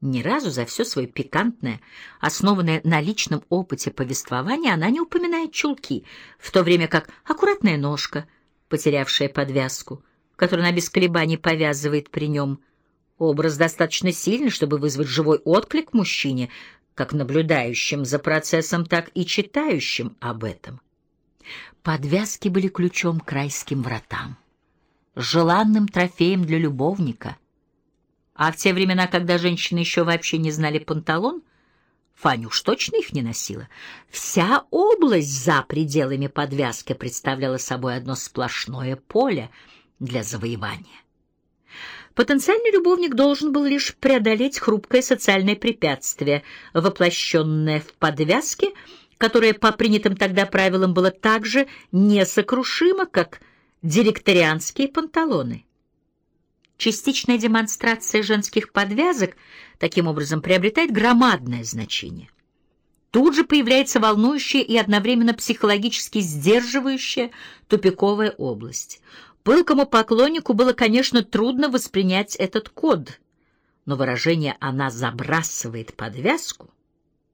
Ни разу за все свое пикантное, основанное на личном опыте повествования, она не упоминает чулки, в то время как аккуратная ножка, потерявшая подвязку, которую она без колебаний повязывает при нем, образ достаточно сильный, чтобы вызвать живой отклик мужчине, как наблюдающим за процессом, так и читающим об этом. Подвязки были ключом к райским вратам, желанным трофеем для любовника — а в те времена, когда женщины еще вообще не знали панталон, Фаня точно их не носила. Вся область за пределами подвязки представляла собой одно сплошное поле для завоевания. Потенциальный любовник должен был лишь преодолеть хрупкое социальное препятствие, воплощенное в подвязке, которое по принятым тогда правилам было так же несокрушимо, как директорианские панталоны. Частичная демонстрация женских подвязок таким образом приобретает громадное значение. Тут же появляется волнующая и одновременно психологически сдерживающая тупиковая область. Пылкому поклоннику было, конечно, трудно воспринять этот код, но выражение «она забрасывает подвязку»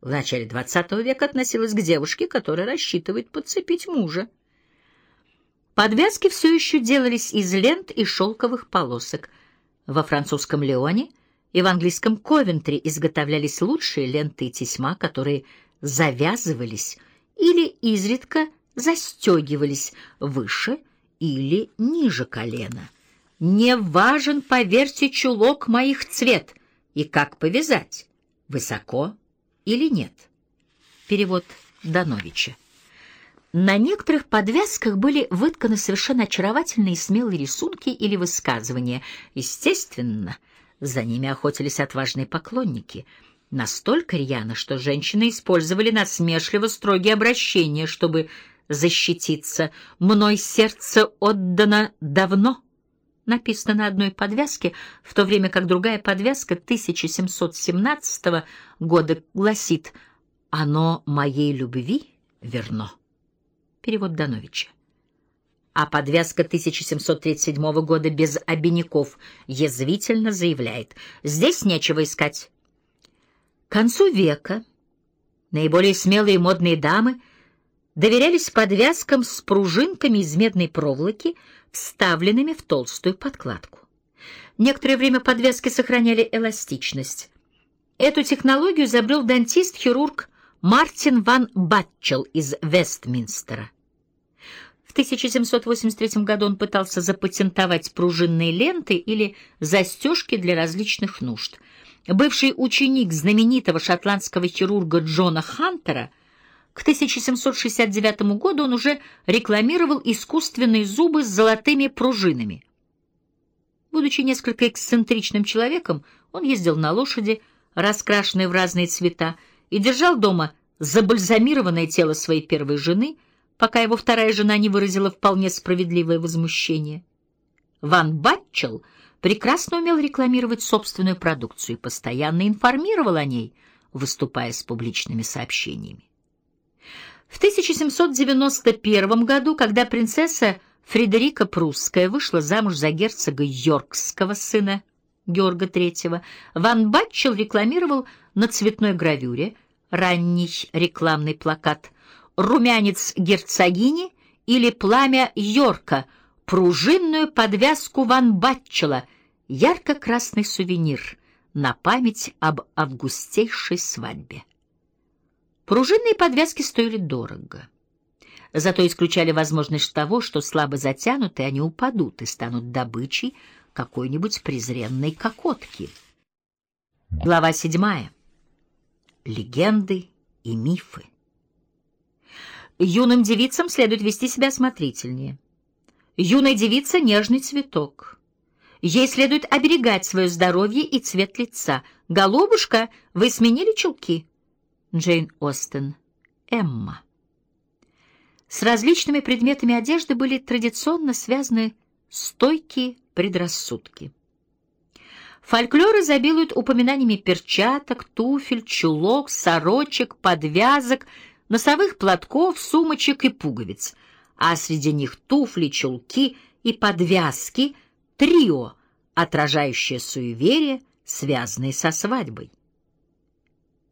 в начале XX века относилось к девушке, которая рассчитывает подцепить мужа. Подвязки все еще делались из лент и шелковых полосок. Во французском Леоне и в английском Ковентри изготовлялись лучшие ленты и тесьма, которые завязывались или изредка застегивались выше или ниже колена. Не важен, поверьте, чулок моих цвет и как повязать, высоко или нет. Перевод Дановича. На некоторых подвязках были вытканы совершенно очаровательные и смелые рисунки или высказывания. Естественно, за ними охотились отважные поклонники. Настолько рьяно, что женщины использовали насмешливо строгие обращения, чтобы защититься. «Мной сердце отдано давно», написано на одной подвязке, в то время как другая подвязка 1717 года гласит «Оно моей любви верно». Перевод Дановича. А подвязка 1737 года без обиняков язвительно заявляет, здесь нечего искать. К концу века наиболее смелые модные дамы доверялись подвязкам с пружинками из медной проволоки, вставленными в толстую подкладку. Некоторое время подвязки сохраняли эластичность. Эту технологию изобрел дантист-хирург Мартин ван Батчел из Вестминстера. В 1783 году он пытался запатентовать пружинные ленты или застежки для различных нужд. Бывший ученик знаменитого шотландского хирурга Джона Хантера к 1769 году он уже рекламировал искусственные зубы с золотыми пружинами. Будучи несколько эксцентричным человеком, он ездил на лошади, раскрашенной в разные цвета, и держал дома забальзамированное тело своей первой жены, пока его вторая жена не выразила вполне справедливое возмущение. Ван Батчел прекрасно умел рекламировать собственную продукцию и постоянно информировал о ней, выступая с публичными сообщениями. В 1791 году, когда принцесса Фредерика Прусская вышла замуж за герцога Йоркского сына Георга III, Ван Батчел рекламировал на цветной гравюре, ранний рекламный плакат, румянец герцогини или пламя Йорка, пружинную подвязку Ван Батчела, ярко-красный сувенир на память об августейшей свадьбе. Пружинные подвязки стоили дорого. Зато исключали возможность того, что слабо затянутые они упадут и станут добычей какой-нибудь презренной кокотки. Глава седьмая. Легенды и мифы. Юным девицам следует вести себя осмотрительнее. Юная девица — нежный цветок. Ей следует оберегать свое здоровье и цвет лица. «Голубушка, вы сменили чулки?» Джейн Остен. Эмма. С различными предметами одежды были традиционно связаны стойкие предрассудки. Фольклор изобилует упоминаниями перчаток, туфель, чулок, сорочек, подвязок, носовых платков, сумочек и пуговиц, а среди них туфли, чулки и подвязки — трио, отражающее суеверие, связанные со свадьбой.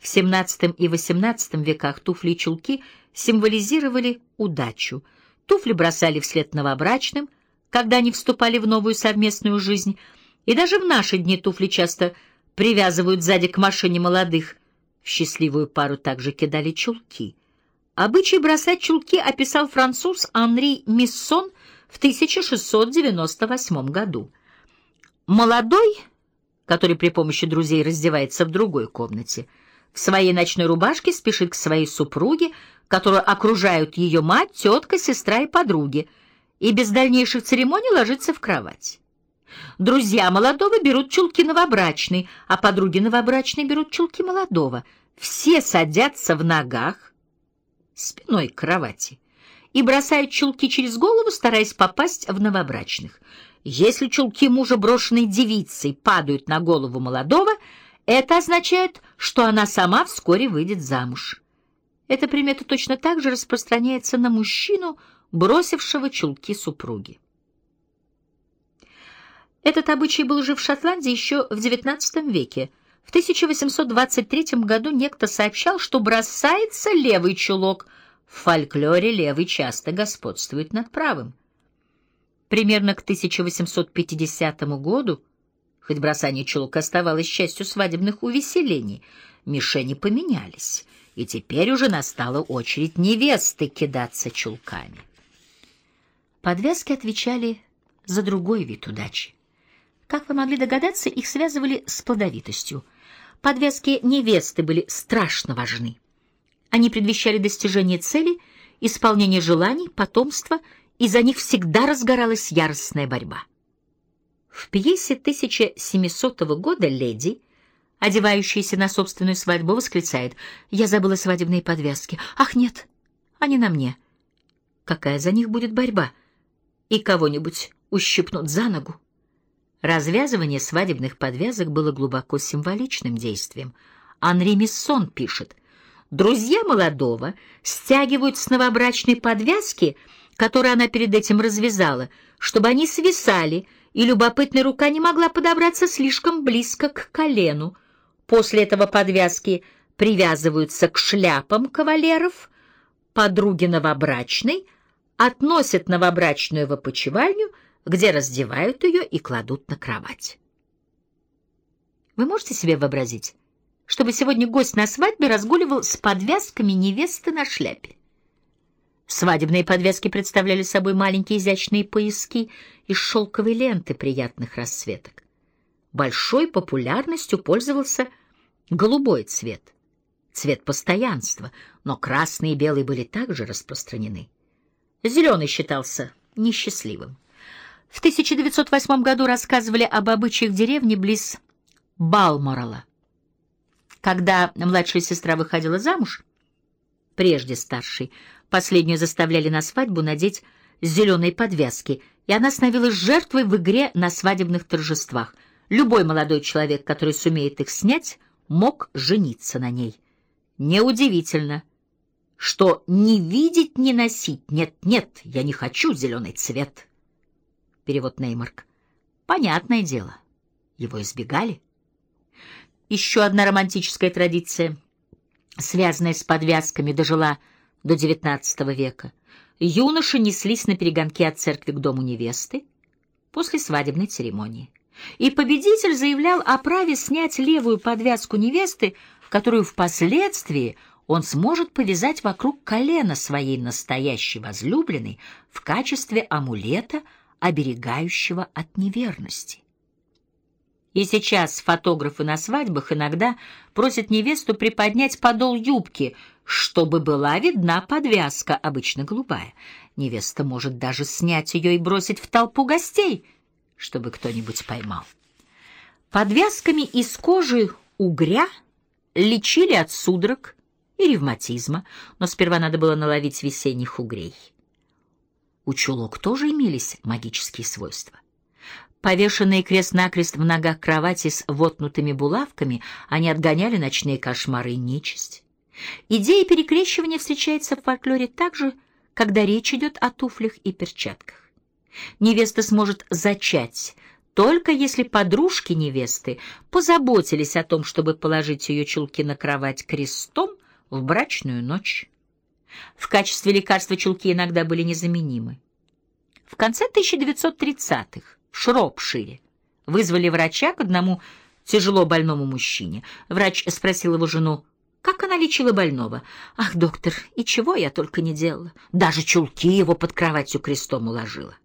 В XVII и XVIII веках туфли и чулки символизировали удачу. Туфли бросали вслед новобрачным, когда они вступали в новую совместную жизнь, и даже в наши дни туфли часто привязывают сзади к машине молодых. В счастливую пару также кидали чулки. Обычай бросать чулки описал француз Анри Миссон в 1698 году. Молодой, который при помощи друзей раздевается в другой комнате, в своей ночной рубашке спешит к своей супруге, которую окружают ее мать, тетка, сестра и подруги, и без дальнейших церемоний ложится в кровать. Друзья молодого берут чулки новобрачной, а подруги новобрачной берут чулки молодого. Все садятся в ногах, спиной к кровати, и бросают чулки через голову, стараясь попасть в новобрачных. Если чулки мужа, брошенной девицей, падают на голову молодого, это означает, что она сама вскоре выйдет замуж. Эта примета точно так же распространяется на мужчину, бросившего чулки супруги. Этот обычай был жив в Шотландии еще в XIX веке. В 1823 году некто сообщал, что бросается левый чулок. В фольклоре левый часто господствует над правым. Примерно к 1850 году, хоть бросание чулок оставалось частью свадебных увеселений, мишени поменялись, и теперь уже настала очередь невесты кидаться чулками. Подвязки отвечали за другой вид удачи. Как вы могли догадаться, их связывали с плодовитостью. Подвязки невесты были страшно важны. Они предвещали достижение цели, исполнение желаний, потомство, и за них всегда разгоралась яростная борьба. В пьесе 1700 года леди, одевающаяся на собственную свадьбу, восклицает «Я забыла свадебные подвязки. Ах, нет, они на мне. Какая за них будет борьба? И кого-нибудь ущипнут за ногу?» Развязывание свадебных подвязок было глубоко символичным действием. Анри Миссон пишет, «Друзья молодого стягивают с новобрачной подвязки, которую она перед этим развязала, чтобы они свисали, и любопытная рука не могла подобраться слишком близко к колену. После этого подвязки привязываются к шляпам кавалеров, подруги новобрачной, относят новобрачную в опочивальню — где раздевают ее и кладут на кровать. Вы можете себе вообразить, чтобы сегодня гость на свадьбе разгуливал с подвязками невесты на шляпе? Свадебные подвязки представляли собой маленькие изящные пояски из шелковой ленты приятных расцветок. Большой популярностью пользовался голубой цвет, цвет постоянства, но красный и белый были также распространены. Зеленый считался несчастливым. В 1908 году рассказывали об обычаях деревни близ Балморала. Когда младшая сестра выходила замуж, прежде старшей, последнюю заставляли на свадьбу надеть зеленые подвязки, и она становилась жертвой в игре на свадебных торжествах. Любой молодой человек, который сумеет их снять, мог жениться на ней. Неудивительно, что не видеть, не носить, нет-нет, я не хочу зеленый цвет. Перевод Неймарк. Понятное дело, его избегали. Еще одна романтическая традиция, связанная с подвязками, дожила до XIX века. Юноши неслись на перегонки от церкви к дому невесты после свадебной церемонии. И победитель заявлял о праве снять левую подвязку невесты, которую впоследствии он сможет повязать вокруг колена своей настоящей возлюбленной в качестве амулета – оберегающего от неверности. И сейчас фотографы на свадьбах иногда просят невесту приподнять подол юбки, чтобы была видна подвязка, обычно голубая. Невеста может даже снять ее и бросить в толпу гостей, чтобы кто-нибудь поймал. Подвязками из кожи угря лечили от судорог и ревматизма, но сперва надо было наловить весенних угрей. У чулок тоже имелись магические свойства. Повешенные крест-накрест в ногах кровати с вотнутыми булавками, они отгоняли ночные кошмары и нечисть. Идея перекрещивания встречается в фольклоре так же, когда речь идет о туфлях и перчатках. Невеста сможет зачать только если подружки невесты позаботились о том, чтобы положить ее чулки на кровать крестом в брачную ночь. В качестве лекарства чулки иногда были незаменимы. В конце 1930-х в Шропшире вызвали врача к одному тяжело больному мужчине. Врач спросил его жену, как она лечила больного. «Ах, доктор, и чего я только не делала. Даже чулки его под кроватью крестом уложила».